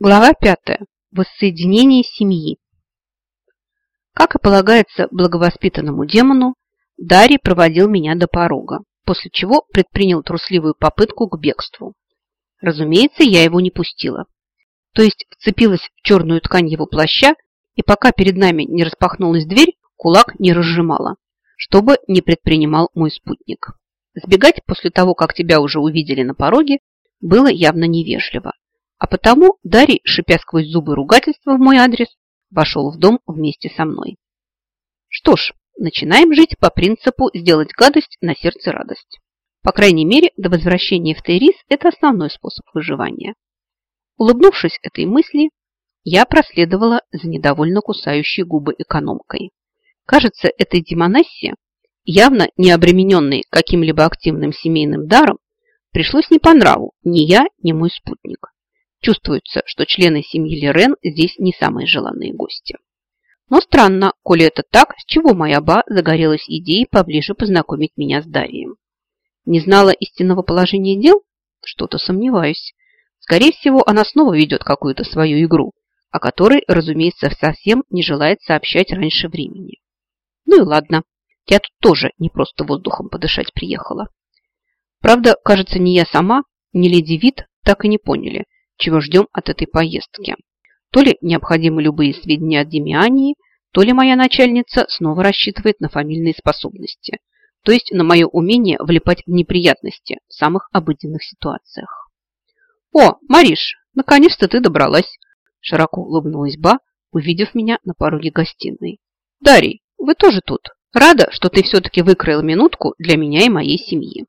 Глава пятая. Воссоединение семьи. Как и полагается благовоспитанному демону, Дарий проводил меня до порога, после чего предпринял трусливую попытку к бегству. Разумеется, я его не пустила. То есть вцепилась в черную ткань его плаща, и пока перед нами не распахнулась дверь, кулак не разжимала, чтобы не предпринимал мой спутник. Сбегать после того, как тебя уже увидели на пороге, было явно невежливо. А потому Дарий, шипя сквозь зубы ругательства в мой адрес, вошел в дом вместе со мной. Что ж, начинаем жить по принципу сделать гадость на сердце радость. По крайней мере, до возвращения в Тейрис это основной способ выживания. Улыбнувшись этой мысли, я проследовала за недовольно кусающей губы экономкой. Кажется, этой демонессе, явно не обремененной каким-либо активным семейным даром, пришлось не по нраву ни я, ни мой спутник. Чувствуется, что члены семьи Лерен здесь не самые желанные гости. Но странно, коли это так, с чего моя ба загорелась идеей поближе познакомить меня с Дарием. Не знала истинного положения дел? Что-то сомневаюсь. Скорее всего, она снова ведет какую-то свою игру, о которой, разумеется, совсем не желает сообщать раньше времени. Ну и ладно, я тут тоже не просто воздухом подышать приехала. Правда, кажется, ни я сама, ни леди Вит так и не поняли, чего ждем от этой поездки. То ли необходимы любые сведения от Демиании, то ли моя начальница снова рассчитывает на фамильные способности, то есть на мое умение влипать в неприятности в самых обыденных ситуациях. «О, Мариш, наконец-то ты добралась!» Широко улыбнулась Ба, увидев меня на пороге гостиной. «Дарий, вы тоже тут? Рада, что ты все-таки выкроил минутку для меня и моей семьи».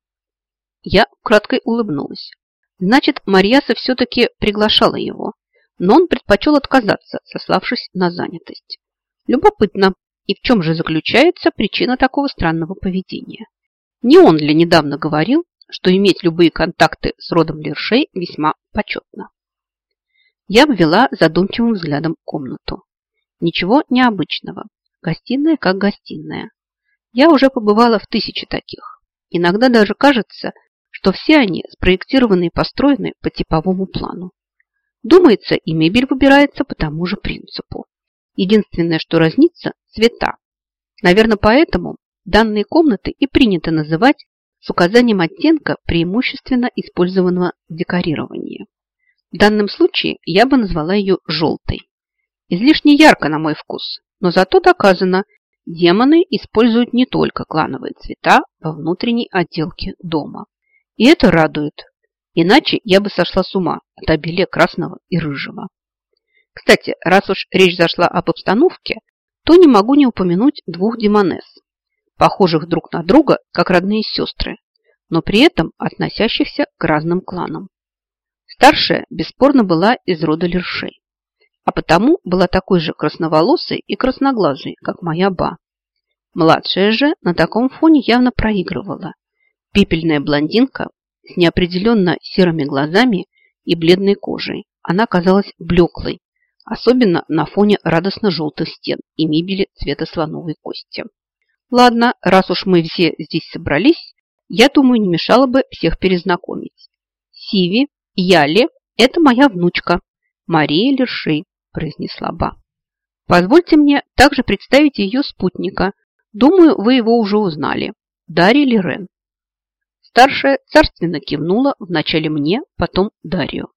Я краткой улыбнулась. Значит, Марьяса все-таки приглашала его, но он предпочел отказаться, сославшись на занятость. Любопытно, и в чем же заключается причина такого странного поведения? Не он ли недавно говорил, что иметь любые контакты с родом Лершей весьма почетно? Я ввела задумчивым взглядом комнату. Ничего необычного. Гостиная как гостиная. Я уже побывала в тысячи таких. Иногда даже кажется, что все они спроектированы и построены по типовому плану. Думается, и мебель выбирается по тому же принципу. Единственное, что разнится – цвета. Наверное, поэтому данные комнаты и принято называть с указанием оттенка преимущественно использованного в декорировании. В данном случае я бы назвала ее желтой. Излишне ярко на мой вкус, но зато доказано, демоны используют не только клановые цвета во внутренней отделке дома. И это радует. Иначе я бы сошла с ума от обилия красного и рыжего. Кстати, раз уж речь зашла об обстановке, то не могу не упомянуть двух демонесс, похожих друг на друга, как родные сестры, но при этом относящихся к разным кланам. Старшая бесспорно была из рода Лершей, а потому была такой же красноволосой и красноглазой, как моя ба. Младшая же на таком фоне явно проигрывала Пепельная блондинка с неопределенно серыми глазами и бледной кожей. Она казалась блеклой, особенно на фоне радостно-желтых стен и мебели цвета слоновой кости. Ладно, раз уж мы все здесь собрались, я думаю, не мешало бы всех перезнакомить. Сиви, Яли – это моя внучка, Мария Лершей, произнесла Ба. Позвольте мне также представить ее спутника. Думаю, вы его уже узнали. Дарья Лерен. Старшая царственно кивнула вначале мне, потом Дарью.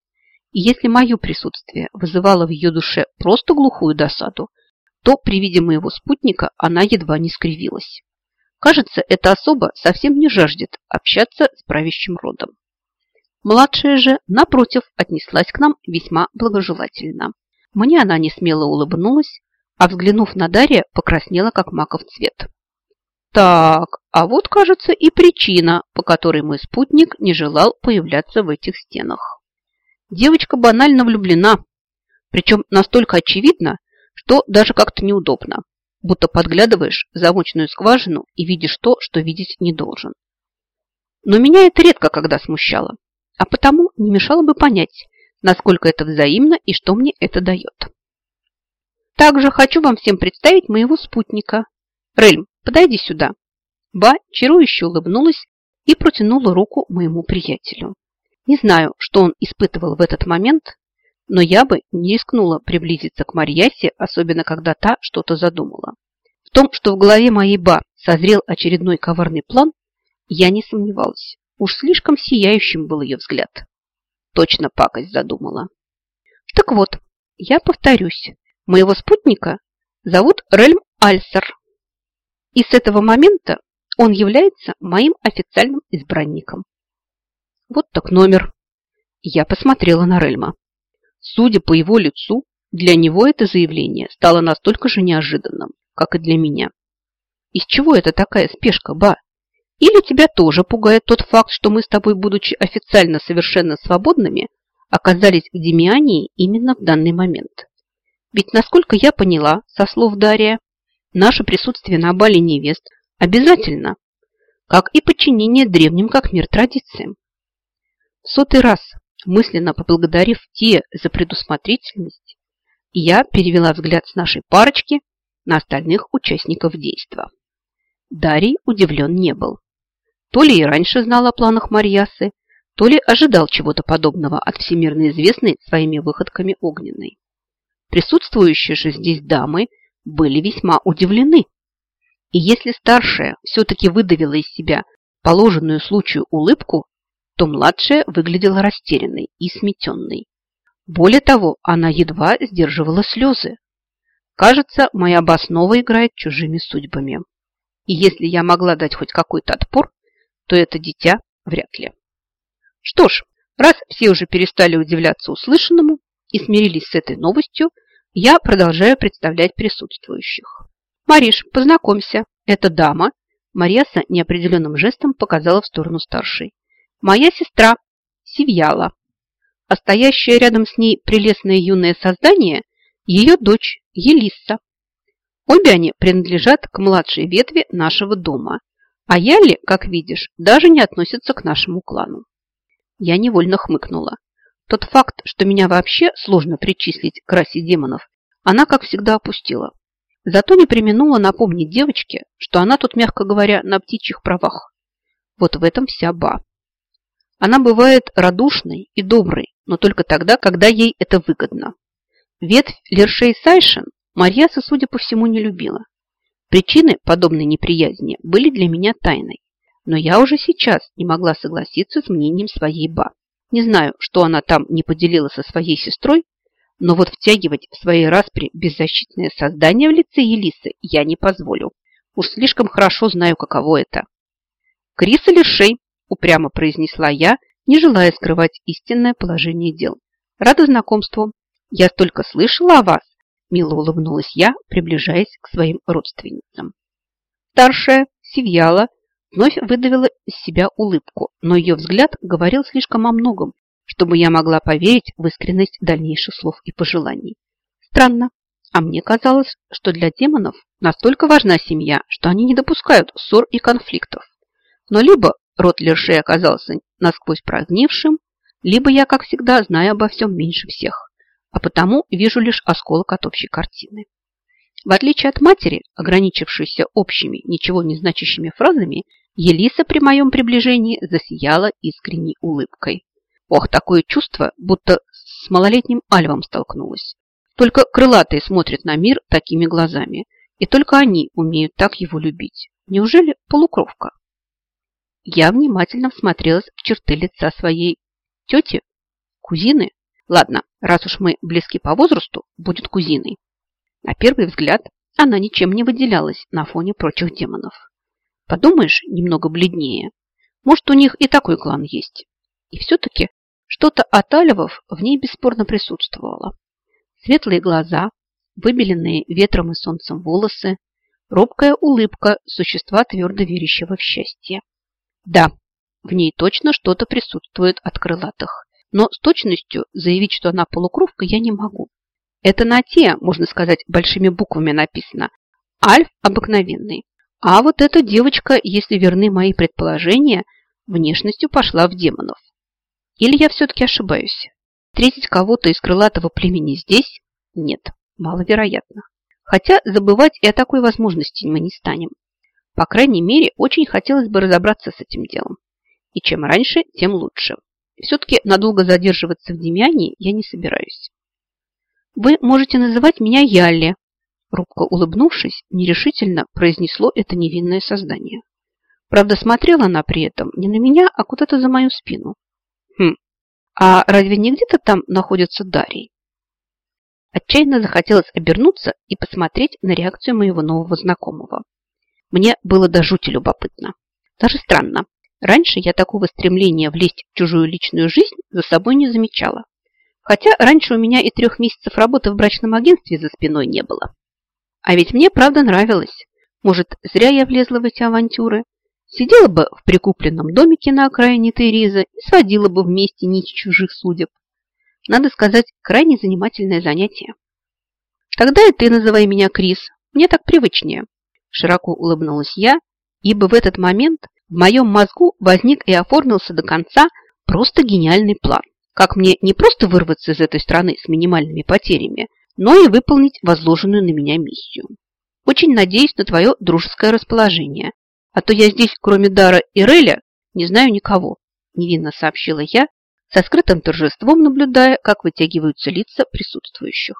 И если мое присутствие вызывало в ее душе просто глухую досаду, то при виде моего спутника она едва не скривилась. Кажется, эта особа совсем не жаждет общаться с правящим родом. Младшая же, напротив, отнеслась к нам весьма благожелательно. Мне она не смело улыбнулась, а взглянув на Дарья, покраснела, как маков цвет. Так, а вот, кажется, и причина, по которой мой спутник не желал появляться в этих стенах. Девочка банально влюблена, причем настолько очевидно, что даже как-то неудобно, будто подглядываешь в замочную скважину и видишь то, что видеть не должен. Но меня это редко когда смущало, а потому не мешало бы понять, насколько это взаимно и что мне это дает. Также хочу вам всем представить моего спутника. Рельм, подойди сюда. Ба чарующе улыбнулась и протянула руку моему приятелю. Не знаю, что он испытывал в этот момент, но я бы не рискнула приблизиться к Марьясе, особенно когда та что-то задумала. В том, что в голове моей ба созрел очередной коварный план, я не сомневалась. Уж слишком сияющим был ее взгляд. Точно пакость задумала. Так вот, я повторюсь, моего спутника зовут Рельм Альсер. И с этого момента он является моим официальным избранником. Вот так номер. Я посмотрела на Рельма. Судя по его лицу, для него это заявление стало настолько же неожиданным, как и для меня. Из чего это такая спешка, ба? Или тебя тоже пугает тот факт, что мы с тобой, будучи официально совершенно свободными, оказались в Демиании именно в данный момент? Ведь, насколько я поняла, со слов Дария, наше присутствие на бале невест обязательно, как и подчинение древним как мир традициям. В сотый раз Мысленно поблагодарив те за предусмотрительность, я перевела взгляд с нашей парочки на остальных участников действа. Дарий удивлен не был. То ли и раньше знал о планах Марьясы, то ли ожидал чего-то подобного от всемирно известной своими выходками огненной. Присутствующие же здесь дамы были весьма удивлены. И если старшая все-таки выдавила из себя положенную случаю улыбку, то младшая выглядела растерянной и сметенной. Более того, она едва сдерживала слезы. Кажется, моя Баснова играет чужими судьбами. И если я могла дать хоть какой-то отпор, то это дитя вряд ли. Что ж, раз все уже перестали удивляться услышанному и смирились с этой новостью, я продолжаю представлять присутствующих. Мариш, познакомься, это дама. Марьяса неопределенным жестом показала в сторону старшей. Моя сестра Сивьяла, а стоящее рядом с ней прелестное юное создание – ее дочь Елисса. Обе они принадлежат к младшей ветви нашего дома, а Яли, как видишь, даже не относится к нашему клану. Я невольно хмыкнула. Тот факт, что меня вообще сложно причислить к расе демонов, она, как всегда, опустила. Зато не применула напомнить девочке, что она тут, мягко говоря, на птичьих правах. Вот в этом вся ба. Она бывает радушной и доброй, но только тогда, когда ей это выгодно. Ветвь Лершей Сайшин Марьяса, судя по всему, не любила. Причины подобной неприязни были для меня тайной, но я уже сейчас не могла согласиться с мнением своей ба. Не знаю, что она там не поделила со своей сестрой, но вот втягивать в свои распри беззащитное создание в лице Елисы я не позволю. Уж слишком хорошо знаю, каково это. Криса Лершей упрямо произнесла я, не желая скрывать истинное положение дел. Рада знакомству. Я столько слышала о вас, мило улыбнулась я, приближаясь к своим родственницам. Старшая, Севьяла, вновь выдавила из себя улыбку, но ее взгляд говорил слишком о многом, чтобы я могла поверить в искренность дальнейших слов и пожеланий. Странно, а мне казалось, что для демонов настолько важна семья, что они не допускают ссор и конфликтов. Но либо рот Лершей оказался насквозь прогнившим, либо я, как всегда, знаю обо всем меньше всех, а потому вижу лишь осколок от общей картины. В отличие от матери, ограничившейся общими, ничего не значащими фразами, Елиса при моем приближении засияла искренней улыбкой. Ох, такое чувство, будто с малолетним Альвом столкнулась. Только крылатые смотрят на мир такими глазами, и только они умеют так его любить. Неужели полукровка? Я внимательно всмотрелась в черты лица своей тети, кузины. Ладно, раз уж мы близки по возрасту, будет кузиной. На первый взгляд она ничем не выделялась на фоне прочих демонов. Подумаешь, немного бледнее. Может, у них и такой клан есть. И все-таки что-то от Алевов в ней бесспорно присутствовало. Светлые глаза, выбеленные ветром и солнцем волосы, робкая улыбка существа, твердо верящего в счастье. Да, в ней точно что-то присутствует от крылатых. Но с точностью заявить, что она полукровка, я не могу. Это на те, можно сказать, большими буквами написано. Альф обыкновенный. А вот эта девочка, если верны мои предположения, внешностью пошла в демонов. Или я все-таки ошибаюсь? Встретить кого-то из крылатого племени здесь? Нет, маловероятно. Хотя забывать и о такой возможности мы не станем. По крайней мере, очень хотелось бы разобраться с этим делом. И чем раньше, тем лучше. Все-таки надолго задерживаться в Демьяне я не собираюсь. Вы можете называть меня Ялли. Робко улыбнувшись, нерешительно произнесло это невинное создание. Правда, смотрела она при этом не на меня, а куда-то за мою спину. Хм, а разве не где-то там находится Дарий? Отчаянно захотелось обернуться и посмотреть на реакцию моего нового знакомого. Мне было до жути любопытно. Даже странно. Раньше я такого стремления влезть в чужую личную жизнь за собой не замечала. Хотя раньше у меня и трех месяцев работы в брачном агентстве за спиной не было. А ведь мне правда нравилось. Может, зря я влезла в эти авантюры. Сидела бы в прикупленном домике на окраине Тереза и сводила бы вместе нить чужих судеб. Надо сказать, крайне занимательное занятие. Тогда и ты называй меня Крис. Мне так привычнее. Широко улыбнулась я, ибо в этот момент в моем мозгу возник и оформился до конца просто гениальный план. Как мне не просто вырваться из этой страны с минимальными потерями, но и выполнить возложенную на меня миссию. Очень надеюсь на твое дружеское расположение, а то я здесь, кроме Дара и Реля, не знаю никого, невинно сообщила я, со скрытым торжеством наблюдая, как вытягиваются лица присутствующих.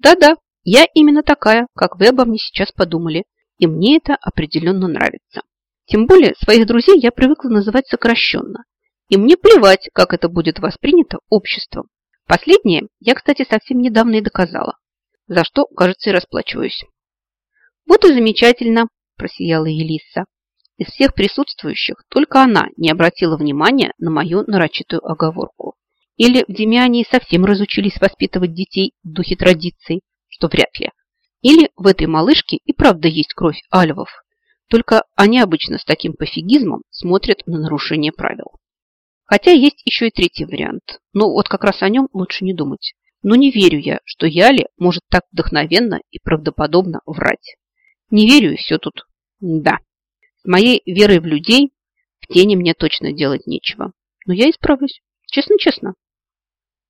Да-да, я именно такая, как вы обо мне сейчас подумали, и мне это определенно нравится. Тем более своих друзей я привыкла называть сокращенно, и мне плевать, как это будет воспринято обществом. Последнее я, кстати, совсем недавно и доказала, за что, кажется, и расплачиваюсь. Вот и замечательно, просияла Елиса. Из всех присутствующих только она не обратила внимания на мою нарочитую оговорку. Или в Демиании совсем разучились воспитывать детей в духе традиций, что вряд ли. Или в этой малышке и правда есть кровь альвов. Только они обычно с таким пофигизмом смотрят на нарушение правил. Хотя есть еще и третий вариант. Но вот как раз о нем лучше не думать. Но не верю я, что Яли может так вдохновенно и правдоподобно врать. Не верю и все тут. Да. Моей верой в людей в тени мне точно делать нечего. Но я исправлюсь. Честно-честно.